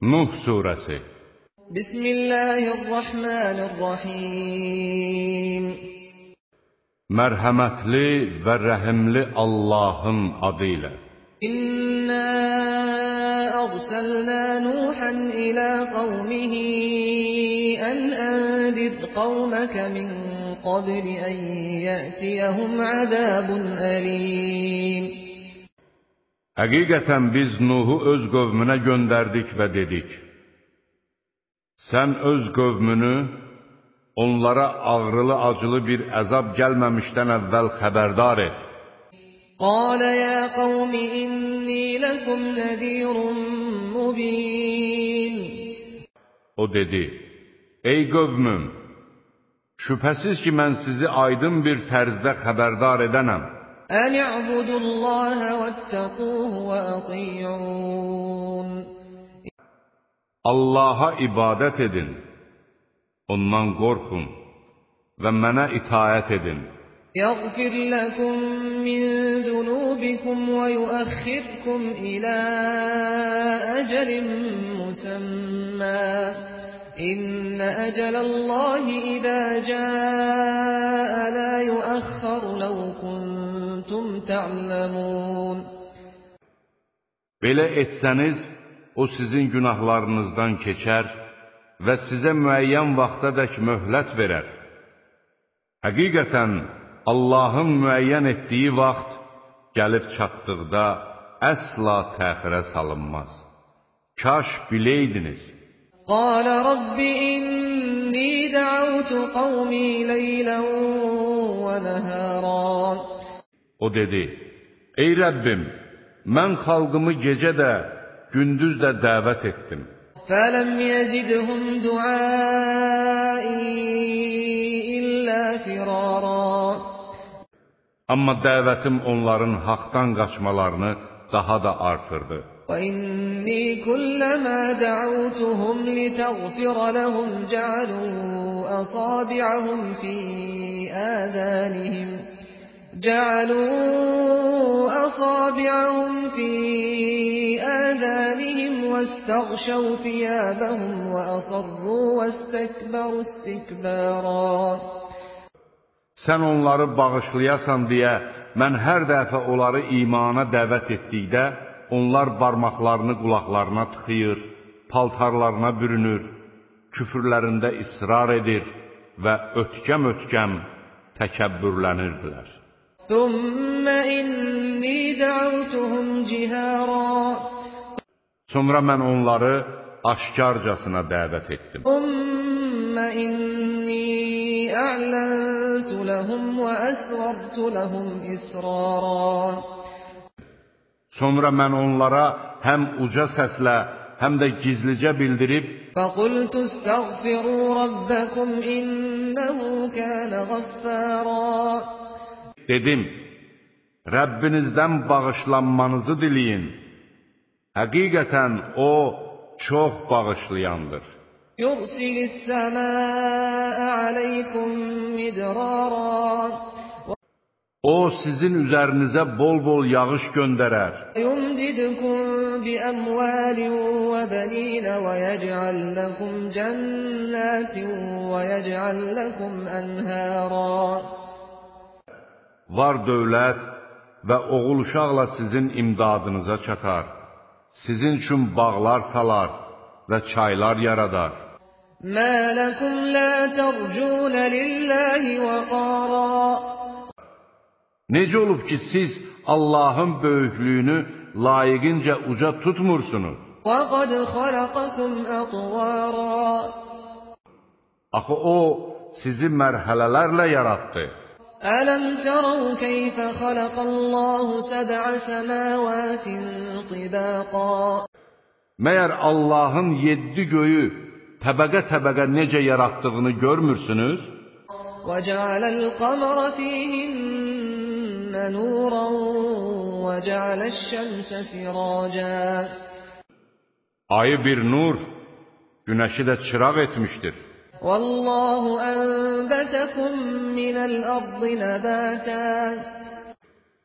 Nuh surəsi Bismillahirrahmanirrahim Mərhəmətli və rəhimli Allahın adı ilə İnna arsalna Nuhan ila qawmihi an anzir qawmaka min qabli an ya'tiyahum azabun alim Həqiqətən biz Nuhu öz qövmünə göndərdik və dedik: Sən öz qövmünü onlara ağrılı-acılı bir əzab gəlməmişdən əvvəl xəbərdar et. قال يا قوم إني لكم نذير مبين O dedi: Ey qövmüm, şübhəsiz ki mən sizi aydın bir tərzdə xəbərdar edənəm. أن اعبدوا الله واتقوه وأطيعون Allaha ibadət edin, ondan qorxun və mənə itaət edin. يغفر لكم من ذنوبكم ويؤخركم إلى أجل مسمى إن أجل الله إذا جاء ta'lamun Belə etsəniz, o sizin günahlarınızdan keçər və sizə müəyyən vaxtadək möhlət verər. Həqiqətən Allahın müəyyən etdiyi vaxt gəlib çatdıqda əsla təxirə salınmaz. Kaş biləydiniz. Qala rabbi inni da'utu qawmi leylan və nəharan O dedi, Ey Rəbbim, mən xalqımı gecə də, gündüz də dəvət etdim. فلم يزدهم دعائي إلا فرارا Amma dəvətim onların haqdan qaçmalarını daha da artırdı. وإني كلما دعوتهم لتغفر لهم جعلوا أصابعهم في آذانهم جعلوا أصابعهم في آذانهم واستغشوا ثيابهم وأصروا واستكبروا استكبارا Sən onları bağışlayasan deyə mən hər dəfə onları imana dəvət etdikdə onlar barmaqlarını qulaqlarına tıxıyır, paltarlarına bürünür, küfürlərində israr edir və ötkəm-ötkəm təkəbbürlənirdilər. ثم إني دعوتهم جهارا Sonra mən onları aşkarcasına dəvət etdim. ثم إني أعلنت لهم وأسررت لهم إسرارا Sonra mən onlara həm uca səslə, həm də gizlicə bildirib, فقلت استغفروا ربكم إنه كان غفارا Dedim, Rəbbinizdən bağışlanmanızı diliyin. Həqiqətən O çox bağışlayandır. O sizin üzərinizə bol-bol yağış göndərər. Yumdidukum bi amwalin wa banin wa yec'al lakum jannatin wa yec'al lakum anharan Var dövlət və oğul uşaqla sizin imdadınıza çatar. Sizin üçün bağlar salar və çaylar yaradar. ما لكم لا ترجون لله وقارا Necə olub ki, siz Allahın böyüklüyünü layiqincə uca tutmursunuz? وقد خلقكم أطوارا Axı O sizi mərhələlərlə yaratdı. ألم تروا كيف خلق الله سبع سماوات طباقا Məyər Allahın yeddi göyü təbəqə-təbəqə necə yaratdığını görmürsünüz? وجعل القمر فيهن نورا وجعل الشمس سراجا Ayı bir nur, günəşi də çıraq etmişdir.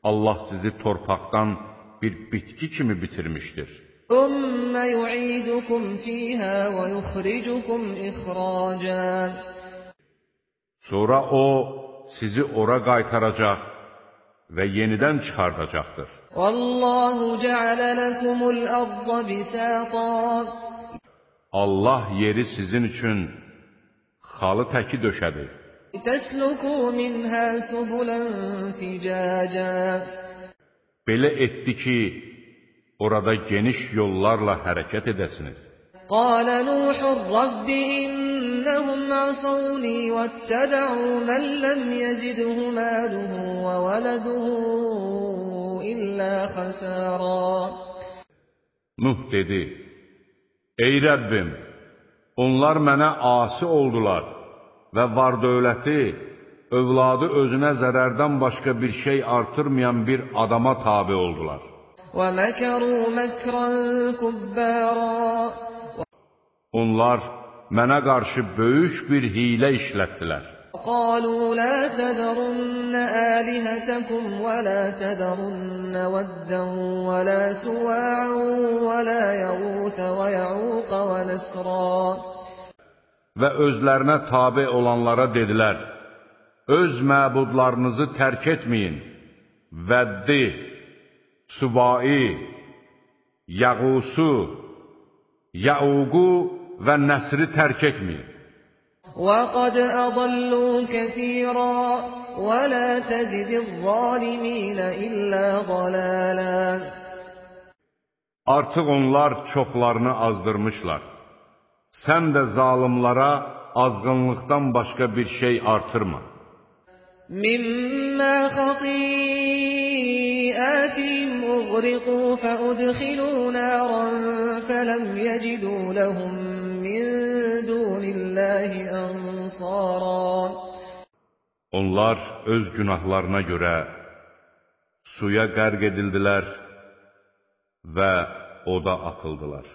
Allah sizi torpaktan bir bitki kimi bitirmiştir. Ümme yu'idukum fiha ve yukhricukum ihraca. Sonra o sizi ora qaytaracaq və yenidən çıxardacaqdır. Allah yeri sizin üçün xalı təki döşədi. Təsluku minhə. Belə etdi ki, orada geniş yollarla hərəkət edəsiniz. Qalə Nuhun Rabbi innəhum əsavni vəttəbə'u mən ləm yəzidhu məluhu və vələduhu illə xəsərə. Dedi, Ey Rəbbim! onlar mənə asi oldular və var dövləti, övladı özünə zərərdən başqa bir şey artırmayan bir adama tabi oldular. ومكروا مكرا كبارا Onlar mənə qarşı böyük bir hilə işlətdilər. قالوا لا تذرن آلهتكم ولا تذرن ودا ولا سواعا ولا يغوث ويعوق ونسرا Və özlərinə tabi olanlara dedilər, Öz məbudlarınızı tərk etməyin, Vəddi, Suvai, Yəğusu, Yəuqu və Nəsri tərk etməyin. وقد أضلوا كثيرا ولا تزد الظالمين إلا ضلالا Artıq onlar çoxlarını azdırmışlar. Sən də zalimlara azğınlıqdan başqa bir şey artırma. مما خطيئاتهم أغرقوا فأدخلوا نارا فلم يجدوا لهم من دون الله أنصارا Onlar öz günahlarına görə suya qərq edildilər və oda atıldılar.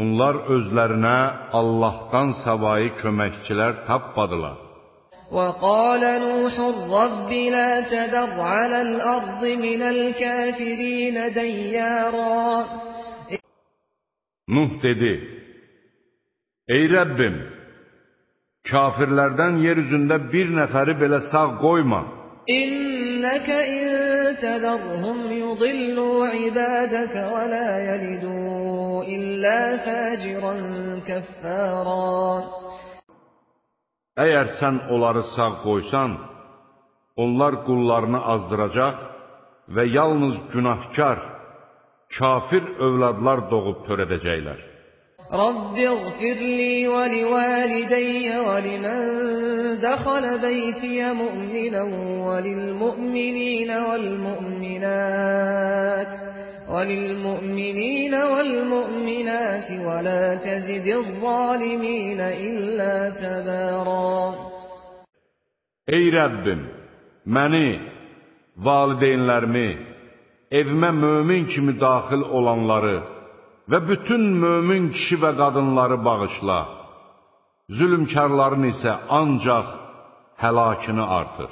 Onlar özlərinə Allahdan savayı köməkçilər tapmadılar. وقال نوح رب لا تذر على الأرض من الكافرين ديارا Nuh dedi, Ey Rəbbim, kafirlərdən yeryüzündə bir nəfəri belə sağ qoyma. İnnəkə in tədərhum yudillu ibadəkə və la yəlidu illə fəciran kəffara. Əgər sən onları sağ qoysan, onlar qullarını azdıracaq və yalnız günahkar, kafir övladlar doğub törədəcəklər. رب اغفر لي ولوالدي ولمن دخل بيتي مؤمنا وللمؤمنين والمؤمنات وللمؤمنين والمؤمنات ولا تزد الظالمين إلا تبارا Ey Rəbbim, məni, valideynlərimi, evimə mömin kimi daxil olanları və bütün mömin kişi və qadınları bağışla. Zülmkarların isə ancaq həlakını artır.